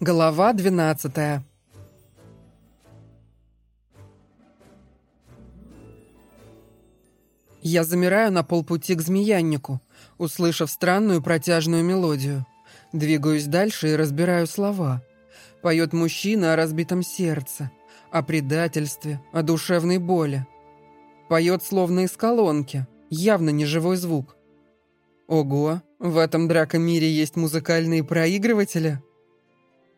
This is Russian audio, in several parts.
Глава 12 Я замираю на полпути к змеяннику, услышав странную протяжную мелодию. Двигаюсь дальше и разбираю слова. Поет мужчина о разбитом сердце, о предательстве, о душевной боли. Поет словно из колонки, явно не живой звук. Ого, в этом дракомире есть музыкальные проигрыватели?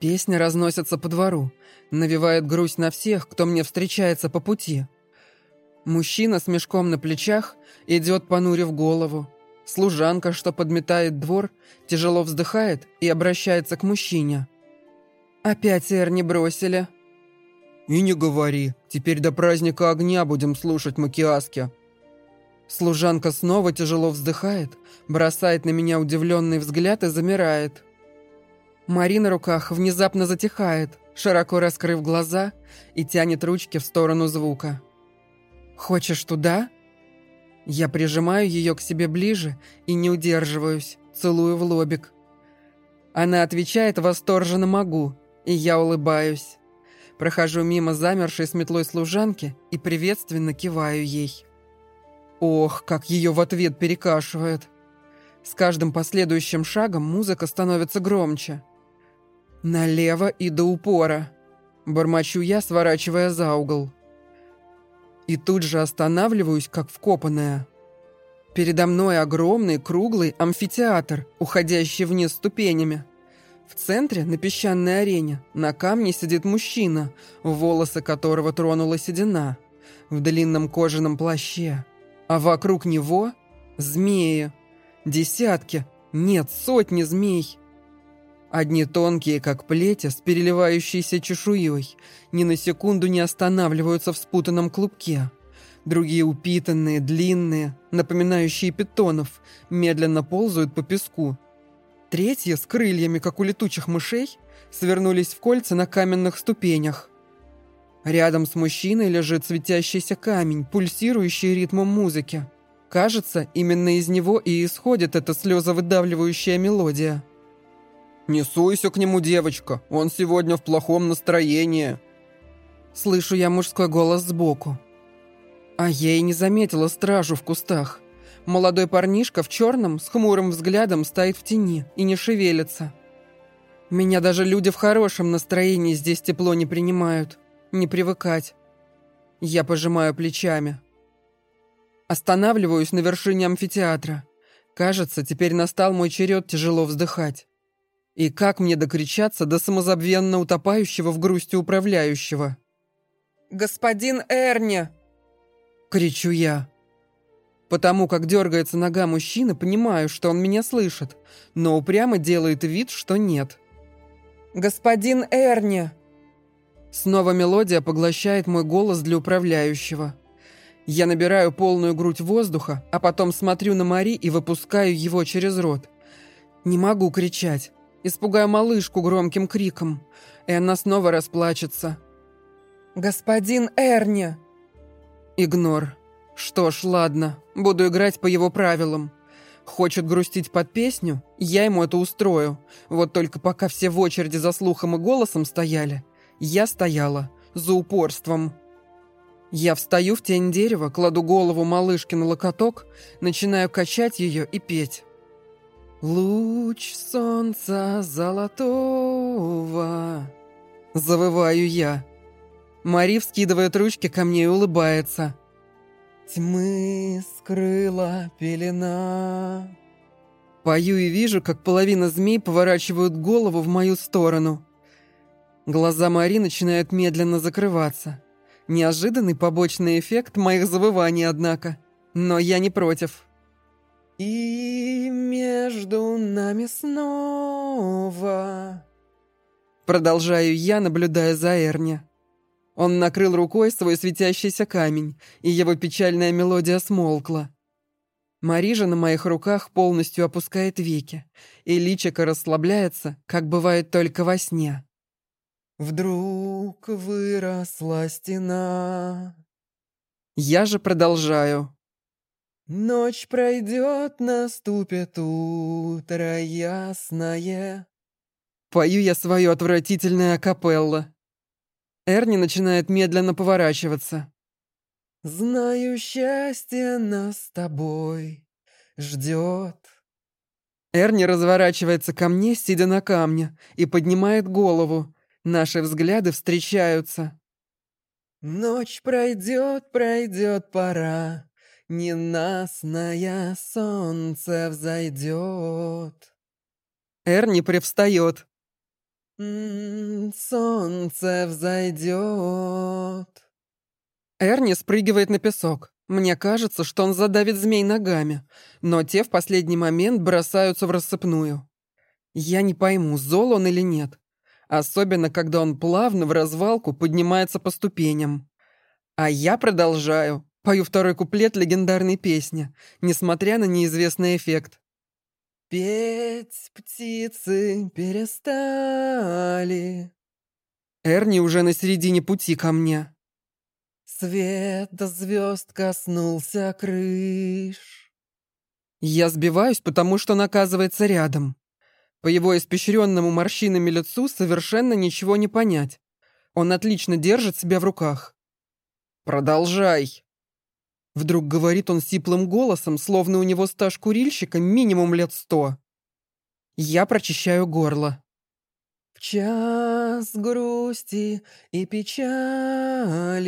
Песня разносится по двору, навевает грусть на всех, кто мне встречается по пути. Мужчина с мешком на плечах идет, понурив голову. Служанка, что подметает двор, тяжело вздыхает и обращается к мужчине. «Опять Эрни бросили?» «И не говори. Теперь до праздника огня будем слушать Макиаски». Служанка снова тяжело вздыхает, бросает на меня удивленный взгляд и замирает. Мари на руках внезапно затихает, широко раскрыв глаза и тянет ручки в сторону звука. «Хочешь туда?» Я прижимаю ее к себе ближе и не удерживаюсь, целую в лобик. Она отвечает восторженно «могу», и я улыбаюсь. Прохожу мимо замершей с метлой служанки и приветственно киваю ей. Ох, как ее в ответ перекашивает. С каждым последующим шагом музыка становится громче. Налево и до упора. Бормочу я, сворачивая за угол. И тут же останавливаюсь, как вкопанная. Передо мной огромный круглый амфитеатр, уходящий вниз ступенями. В центре, на песчаной арене, на камне сидит мужчина, волосы которого тронула седина, в длинном кожаном плаще. А вокруг него змеи. Десятки, нет, сотни змей. Одни тонкие, как плети, с переливающейся чешуей, ни на секунду не останавливаются в спутанном клубке. Другие упитанные, длинные, напоминающие питонов, медленно ползают по песку. Третьи, с крыльями, как у летучих мышей, свернулись в кольца на каменных ступенях. Рядом с мужчиной лежит светящийся камень, пульсирующий ритмом музыки. Кажется, именно из него и исходит эта слезовыдавливающая мелодия. «Не суйся к нему, девочка, он сегодня в плохом настроении». Слышу я мужской голос сбоку. А я и не заметила стражу в кустах. Молодой парнишка в черном с хмурым взглядом стоит в тени и не шевелится. Меня даже люди в хорошем настроении здесь тепло не принимают. Не привыкать. Я пожимаю плечами. Останавливаюсь на вершине амфитеатра. Кажется, теперь настал мой черед тяжело вздыхать. И как мне докричаться до самозабвенно утопающего в грусти управляющего? «Господин Эрни!» Кричу я. Потому как дергается нога мужчины, понимаю, что он меня слышит, но упрямо делает вид, что нет. «Господин Эрни!» Снова мелодия поглощает мой голос для управляющего. Я набираю полную грудь воздуха, а потом смотрю на Мари и выпускаю его через рот. Не могу кричать. Испугаю малышку громким криком, и она снова расплачется. «Господин Эрни!» Игнор. Что ж, ладно, буду играть по его правилам. Хочет грустить под песню? Я ему это устрою. Вот только пока все в очереди за слухом и голосом стояли, я стояла за упорством. Я встаю в тень дерева, кладу голову малышки на локоток, начинаю качать ее и петь. «Луч солнца золотого!» Завываю я. Мари вскидывает ручки ко мне и улыбается. «Тьмы скрыла пелена». Пою и вижу, как половина змей поворачивают голову в мою сторону. Глаза Мари начинают медленно закрываться. Неожиданный побочный эффект моих завываний, однако. Но я не против. И между нами снова... Продолжаю я, наблюдая за Эрни. Он накрыл рукой свой светящийся камень, и его печальная мелодия смолкла. Марижа на моих руках полностью опускает веки, и личико расслабляется, как бывает только во сне. Вдруг выросла стена. Я же продолжаю. Ночь пройдет, наступит утро ясное. Пою я свою отвратительное акапелла. Эрни начинает медленно поворачиваться. «Знаю, счастье нас с тобой ждет». Эрни разворачивается ко мне, сидя на камне, и поднимает голову. Наши взгляды встречаются. «Ночь пройдет, пройдет пора, Ненастное солнце взойдет». Эрни привстает. «М-м, «Солнце взойдет». Эрни спрыгивает на песок. Мне кажется, что он задавит змей ногами, но те в последний момент бросаются в рассыпную. Я не пойму, зол он или нет. Особенно, когда он плавно в развалку поднимается по ступеням. А я продолжаю. Пою второй куплет легендарной песни, несмотря на неизвестный эффект. Петь птицы перестали. Эрни уже на середине пути ко мне. Свет до звезд коснулся крыш. Я сбиваюсь, потому что он оказывается рядом. По его испещренному морщинами лицу совершенно ничего не понять. Он отлично держит себя в руках. «Продолжай!» Вдруг говорит он сиплым голосом, словно у него стаж курильщика минимум лет сто. Я прочищаю горло. В час грусти и печали.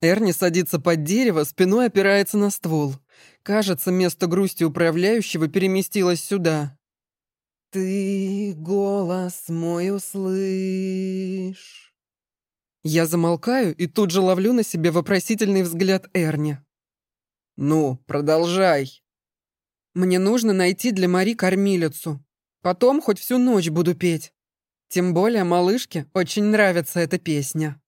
Эрни садится под дерево, спиной опирается на ствол. Кажется, место грусти управляющего переместилось сюда. «Ты голос мой услышь». Я замолкаю и тут же ловлю на себе вопросительный взгляд Эрни. «Ну, продолжай». Мне нужно найти для Мари кормилицу. Потом хоть всю ночь буду петь. Тем более малышке очень нравится эта песня.